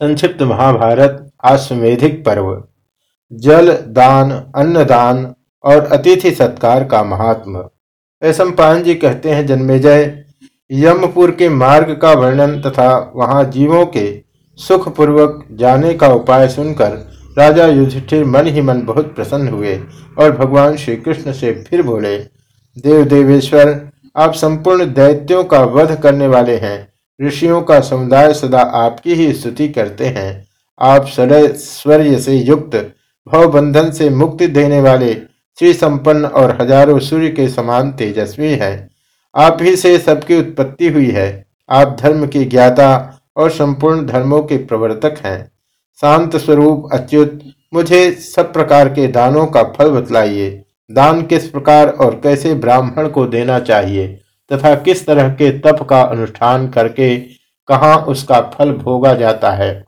संक्षिप्त महाभारत आश्वेधिक पर्व। जल, दान, अन्नदान और अतिथि सत्कार का महात्मा। ऐसा पान जी कहते हैं जन्मेजय यमपुर के मार्ग का वर्णन तथा वहाँ जीवों के सुखपूर्वक जाने का उपाय सुनकर राजा युधिष्ठिर मन ही मन बहुत प्रसन्न हुए और भगवान श्री कृष्ण से फिर बोले, देव देवेश्वर, आप संपूर्ण दैत्यों का वध करने वाले हैं। ऋषियों का समुदाय सदा आपकी ही स्तुति करते हैं। आप सदैश्वर्य से युक्त, भवबंधन से मुक्ति देने वाले श्री संपन्न और हज़ारों सूर्य के समान तेजस्वी है। आप ही से सबकी उत्पत्ति हुई है। आप धर्म की ज्ञाता और संपूर्ण धर्मों के प्रवर्तक हैं। शांत स्वरूप, अच्युत, मुझे सब प्रकार के दानों का फल बतलाइए। दान किस प्रकार और कैसे ब्राह्मण को देना चाहिए? तथा किस तरह के तप का अनुष्ठान करके कहा उसका फल भोगा जाता है।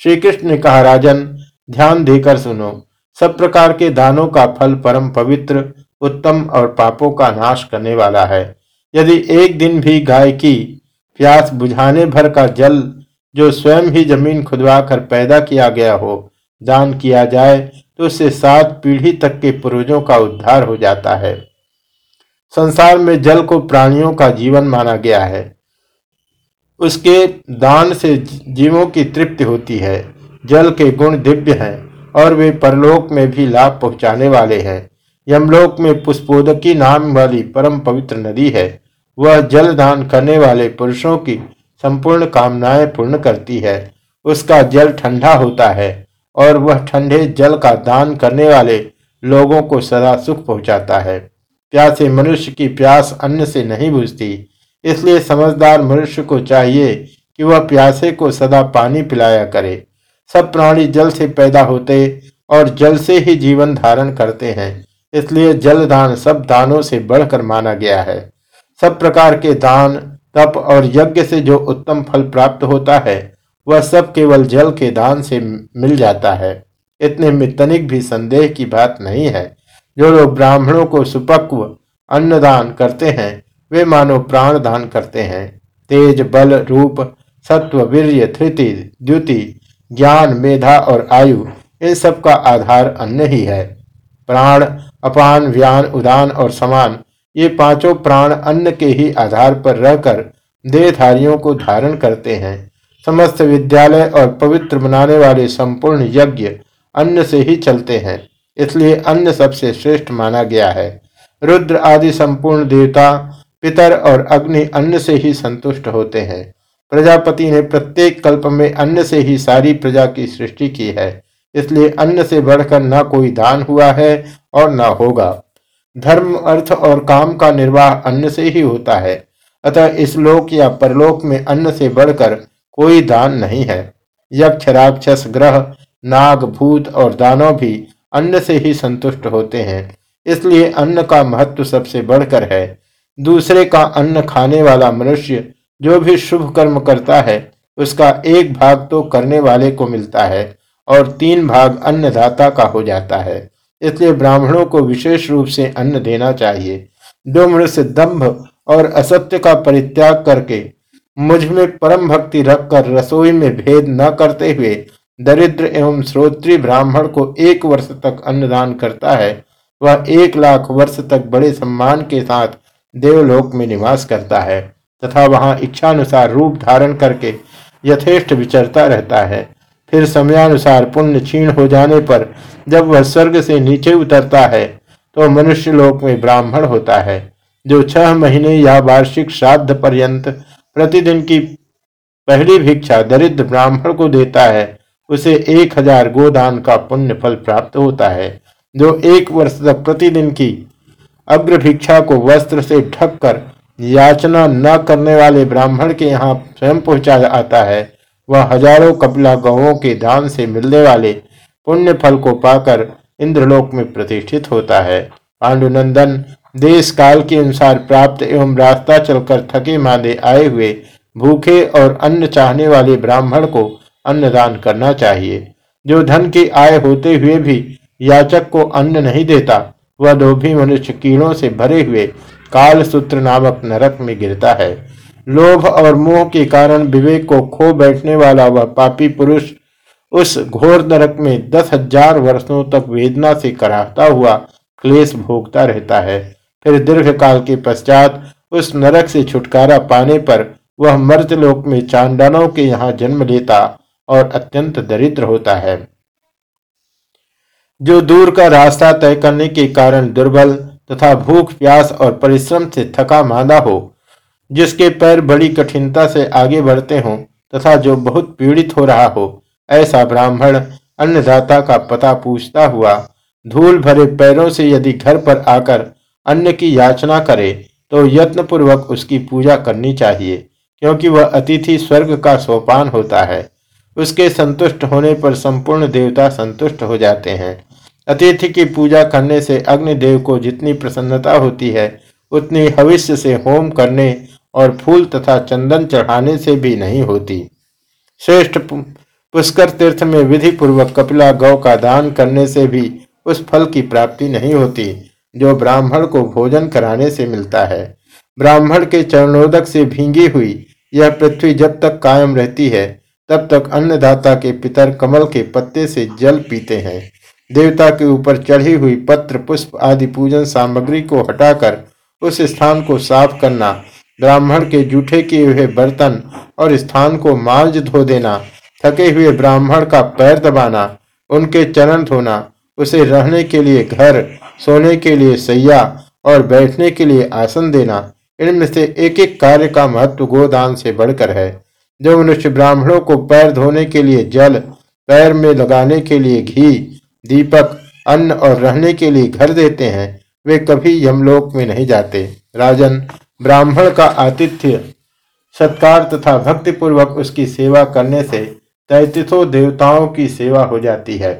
श्री कृष्ण ने कहा, राजन, ध्यान देकर सुनो। सब प्रकार के दानों का फल परम पवित्र, उत्तम और पापों का नाश करने वाला है। यदि एक दिन भी गाय की प्यास बुझाने भर का जल जो स्वयं ही ज़मीन खुदवा कर पैदा किया गया हो, दान किया जाए तो उससे सात पीढ़ी तक के पूर्वजों का उद्धार हो जाता है। संसार में जल को प्राणियों का जीवन माना गया है। उसके दान से जीवों की तृप्ति होती है। जल के गुण दिव्य हैं और वे परलोक में भी लाभ पहुँचाने वाले हैं। यमलोक में पुष्पोदकी नाम वाली परम पवित्र नदी है। वह जल दान करने वाले पुरुषों की संपूर्ण कामनाएँ पूर्ण करती है। उसका जल ठंडा होता है और वह ठंडे जल का दान करने वाले लोगों को सदा सुख पहुंचाता है। प्यासे मनुष्य की प्यास अन्न से नहीं बुझती। इसलिए समझदार मनुष्य को चाहिए कि वह प्यासे को सदा पानी पिलाया करे। सब प्राणी जल से पैदा होते और जल से ही जीवन धारण करते हैं। इसलिए जल दान सब दानों से बढ़कर माना गया है। सब प्रकार के दान, तप और यज्ञ से जो उत्तम फल प्राप्त होता है, वह सब केवल जल के दान से मिल जाता है। इतने में तनिक भी संदेह की बात नहीं है। जो लोग ब्राह्मणों को सुपक्व अन्नदान करते हैं, वे मानो प्राण दान करते हैं। तेज बल रूप, सत्व, वीर्य, धृति, द्युति, ज्ञान, मेधा और आयु, इन सब का आधार अन्न ही है। प्राण, अपान, व्यान, उदान और समान, ये पाँचों प्राण अन्न के ही आधार पर रहकर देहधारियों को धारण करते हैं। समस्त विद्यालय और पवित्र बनाने वाले संपूर्ण यज्ञ अन्न से ही चलते हैं। इसलिए अन्न सबसे श्रेष्ठ माना गया है। रुद्र आदि संपूर्ण देवता, पितर और अग्नि अन्न से ही संतुष्ट होते हैं। प्रजापति ने प्रत्येक कल्प में अन्न से ही सारी प्रजा की सृष्टि की है। इसलिए अन्न से बढ़कर न कोई दान हुआ है और न होगा। धर्म, अर्थ और काम का निर्वाह अन्न से ही होता है। अतः इस लोक या परलोक में अन्न से बढ़कर कोई दान नहीं है। यक्ष राक्षस ग्रह, नाग, भूत और दानव भी अन्न से ही संतुष्ट होते हैं। इसलिए अन्न का महत्व सबसे बढ़कर है। दूसरे का अन्न खाने वाला मनुष्य जो भी शुभ कर्म करता है, उसका एक भाग तो करने वाले को मिलता है और तीन भाग अन्नदाता का हो जाता है। इसलिए ब्राह्मणों को विशेष रूप से अन्न देना चाहिए। जो मनुष्य दम्भ और असत्य का परित्याग करके मुझमें परम भक्ति रखकर रसोई में भेद न करते हुए दरिद्र एवं श्रोत्री ब्राह्मण को एक वर्ष तक अन्नदान करता है, वह एक लाख वर्ष तक बड़े सम्मान के साथ देवलोक में निवास करता है, तथा वहाँ इच्छानुसार रूप धारण करके यथेष्ट विचरता रहता है। फिर समयानुसार पुण्य क्षीण हो जाने पर जब वह स्वर्ग से नीचे उतरता है तो मनुष्य लोक में ब्राह्मण होता है, जो छह महीने या वार्षिक श्राद्ध पर्यंत प्रतिदिन की पहली भिक्षा दरिद्र ब्राह्मण को देता है। उसे एक हज़ार गोदान का पुण्य फल प्राप्त होता है, जो एक वर्ष तक प्रतिदिन की अग्र भिक्षा को वस्त्र से ढक कर याचना न करने वाले ब्राह्मण के यहाँ स्वयं पहुँचा आता है, वह हज़ारों कपिला गौों के दान से मिलने वाले पुण्य फल को पाकर इंद्रलोक में प्रतिष्ठित होता है। पांडुनंदन देश काल के अनुसार प्राप्त एवं रास्ता चलकर थके मादे आए हुए, भूखे और अन्न चाहने वाले ब्राह्मण को अन्नदान करना चाहिए। जो धन की आय होते हुए भी याचक को अन्न नहीं देता, वह लोभी मनुष्य कीड़ों से भरे हुए काल सूत्र नामक नरक में गिरता है। लोभ और मोह के कारण विवेक को खो बैठने वाला वह पापी पुरुष उस घोर नरक में दस हज़ार वर्षों तक वेदना से कराहता हुआ क्लेश भोगता रहता है। फिर दीर्घ काल के पश्चात उस नरक से छुटकारा पाने पर वह मर्तलोक में चांडालों के यहाँ जन्म लेता और अत्यंत दरिद्र होता है। जो दूर का रास्ता तय करने के कारण दुर्बल तथा भूख, प्यास और परिश्रम से थका मांदा हो, जिसके पैर बड़ी कठिनता से आगे बढ़ते हों तथा जो बहुत पीड़ित हो रहा हो, ऐसा ब्राह्मण अन्नदाता का पता पूछता हुआ धूल भरे पैरों से यदि घर पर आकर अन्न की याचना करे तो यत्नपूर्वक उसकी पूजा करनी चाहिए, क्योंकि वह अतिथि स्वर्ग का सोपान होता है। उसके संतुष्ट होने पर संपूर्ण देवता संतुष्ट हो जाते हैं। अतिथि की पूजा करने से अग्निदेव को जितनी प्रसन्नता होती है, उतनी हविष्य से होम करने और फूल तथा चंदन चढ़ाने से भी नहीं होती। श्रेष्ठ पुष्कर तीर्थ में विधि पूर्वक कपिला गौ का दान करने से भी उस फल की प्राप्ति नहीं होती, जो ब्राह्मण को भोजन कराने से मिलता है। ब्राह्मण के चरणोदक से भींगी हुई यह पृथ्वी जब तक कायम रहती है तब तक अन्नदाता के पितर कमल के पत्ते से जल पीते हैं। देवता के ऊपर चढ़ी हुई पत्र, पुष्प आदि पूजन सामग्री को हटाकर उस स्थान को साफ़ करना, ब्राह्मण के जूठे किए हुए बर्तन और स्थान को मांझ धो देना, थके हुए ब्राह्मण का पैर दबाना, उनके चरण धोना, उसे रहने के लिए घर, सोने के लिए सैया और बैठने के लिए आसन देना, इनमें से एक एक कार्य का महत्व गोदान से बढ़कर है। जो मनुष्य ब्राह्मणों को पैर धोने के लिए जल, पैर में लगाने के लिए घी, दीपक, अन्न और रहने के लिए घर देते हैं, वे कभी यमलोक में नहीं जाते। राजन, ब्राह्मण का आतिथ्य। सत्कार तथा भक्ति पूर्वक उसकी सेवा करने से तैतीसों देवताओं की सेवा हो जाती है।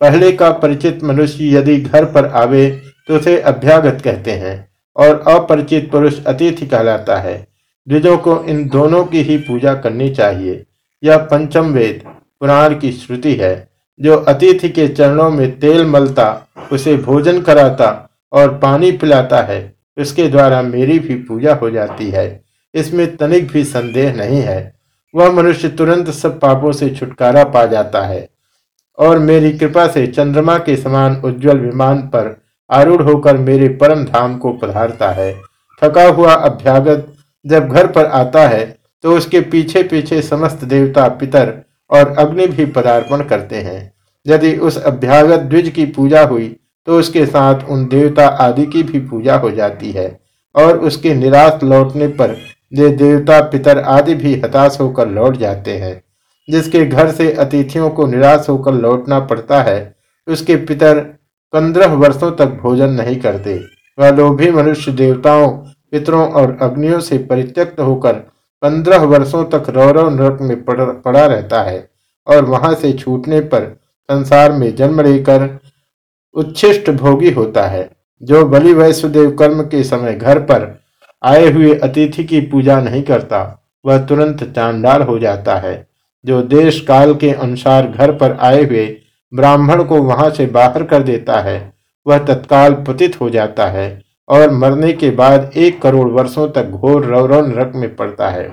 पहले का परिचित मनुष्य यदि घर पर आवे तो उसे अभ्यागत कहते हैं और अपरिचित पुरुष अतिथि कहलाता है। द्विजों को इन दोनों की ही पूजा करनी चाहिए। यह पंचम वेद, पुराण की श्रुति है, जो अतिथि के चरणों में तेल मलता, उसे भोजन कराता और पानी पिलाता है। उसके द्वारा मेरी भी पूजा हो जाती है। इसमें तनिक भी संदेह नहीं है। वह मनुष्य तुरंत सब पापों से छुटकारा पा जाता है और मेरी कृपा से चंद्रमा के समान उज्जवल विमान पर आरूढ़ होकर मेरे परम धाम को पधारता है। थका हुआ अभ्यागत जब घर पर आता है तो उसके पीछे पीछे समस्त देवता, पितर और अग्नि भी पदार्पण करते हैं। यदि उस अभ्यागत द्विज की पूजा हुई तो उसके साथ उन देवता आदि की भी पूजा हो जाती है और उसके निराश लौटने पर ये देवता, पितर आदि भी हताश होकर लौट जाते हैं। जिसके घर से अतिथियों को निराश होकर लौटना पड़ता है, उसके पितर पंद्रह वर्षों तक भोजन नहीं करते। वह लोभी मनुष्य देवताओं पितरों और अग्नियों से परित्यक्त होकर पंद्रह वर्षों तक रौरव नरक में पड़ा रहता है और वहाँ से छूटने पर संसार में जन्म लेकर उच्छिष्ट भोगी होता है। जो बलि वैश्वदेव कर्म के समय घर पर आए हुए अतिथि की पूजा नहीं करता, वह तुरंत चांडाल हो जाता है। जो देश काल के अनुसार घर पर आए हुए ब्राह्मण को वहाँ से बाहर कर देता है, वह तत्काल पतित हो जाता है। और मरने के बाद एक करोड़ वर्षों तक घोर रौरव नरक में पड़ता है।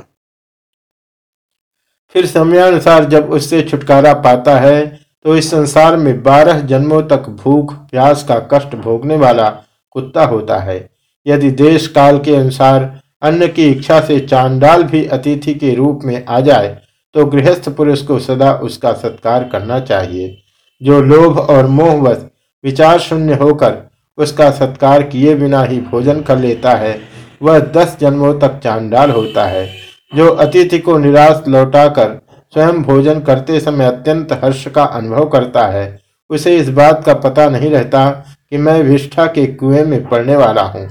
फिर समयानुसार जब उससे छुटकारा पाता है तो इस संसार में बारह जन्मों तक भूख, प्यास का कष्ट भोगने वाला कुत्ता होता है। यदि देश काल के अनुसार अन्न की इच्छा से चांडाल भी अतिथि के रूप में आ जाए तो गृहस्थ पुरुष को सदा उसका सत्कार करना चाहिए। जो लोभ और मोहवश विचार शून्य होकर उसका सत्कार किए बिना ही भोजन कर लेता है। वह दस जन्मों तक चांडाल होता है, जो अतिथि को निराश लौटाकर स्वयं भोजन करते समय अत्यंत हर्ष का अनुभव करता है। उसे इस बात का पता नहीं रहता कि मैं विष्ठा के कुएँ में पड़ने वाला हूँ।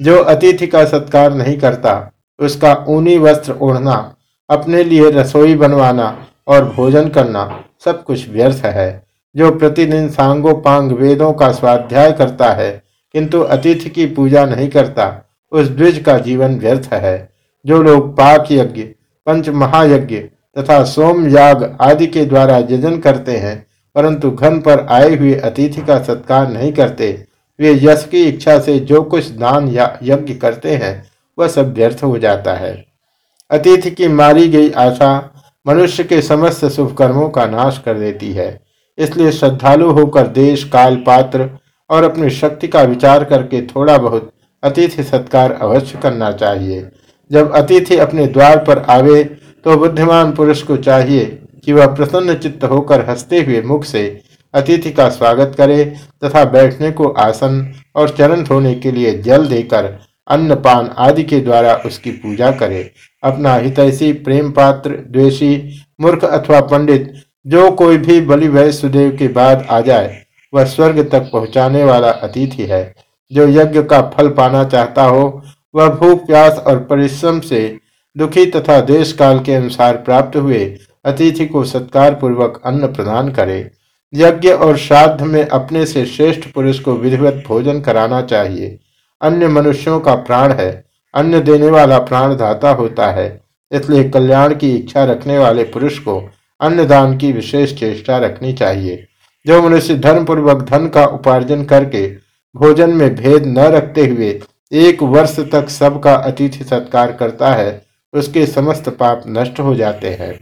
जो अतिथि का सत्कार नहीं करता, उसका ऊनी वस्त्र ओढ़ना, अपने लिए रसोई बनवाना और भोजन करना सब कुछ व्यर्थ है। जो प्रतिदिन सांगोपांग वेदों का स्वाध्याय करता है, किंतु अतिथि की पूजा नहीं करता, उस द्विज का जीवन व्यर्थ है। जो लोग पाक यज्ञ, पंच महायज्ञ तथा सोम याग आदि के द्वारा यजन करते हैं, परंतु घन पर आए हुए अतिथि का सत्कार नहीं करते, वे यश की इच्छा से जो कुछ दान या यज्ञ करते हैं, वह सब व्यर्थ हो जाता है। अतिथि की मारी गई आशा मनुष्य के समस्त शुभ कर्मों का नाश कर देती है। इसलिए श्रद्धालु होकर देश, काल, पात्र और अपनी शक्ति का विचार करके थोड़ा बहुत अतिथि सत्कार अवश्य करना चाहिए। जब अतिथि अपने द्वार पर आवे तो बुद्धिमान पुरुष को चाहिए कि वह प्रसन्न चित्त होकर हँसते हुए मुख से अतिथि का स्वागत करे तथा बैठने को आसन और चरण धोने के लिए जल देकर अन्न, पान आदि के द्वारा उसकी पूजा करे। अपना हितैषी, प्रेम पात्र, द्वेषी, मूर्ख अथवा पंडित जो कोई भी बलि वैश्वदेव के बाद आ जाए, वह स्वर्ग तक पहुँचाने वाला अतिथि है। जो यज्ञ का फल पाना चाहता हो, वह भूख, प्यास और परिश्रम से दुखी तथा देश काल के अनुसार प्राप्त हुए अतिथि को सत्कार पूर्वक अन्न प्रदान करे। यज्ञ और श्राद्ध में अपने से श्रेष्ठ पुरुष को विधिवत भोजन कराना चाहिए। अन्य मनुष्यों का प्राण है। अन्न देने वाला प्राण दाता होता है। इसलिए कल्याण की इच्छा रखने वाले पुरुष को अन्नदान की विशेष चेष्टा रखनी चाहिए। जो मनुष्य धर्म पूर्वक धन का उपार्जन करके भोजन में भेद न रखते हुए एक वर्ष तक सबका अतिथि सत्कार करता है, उसके समस्त पाप नष्ट हो जाते हैं।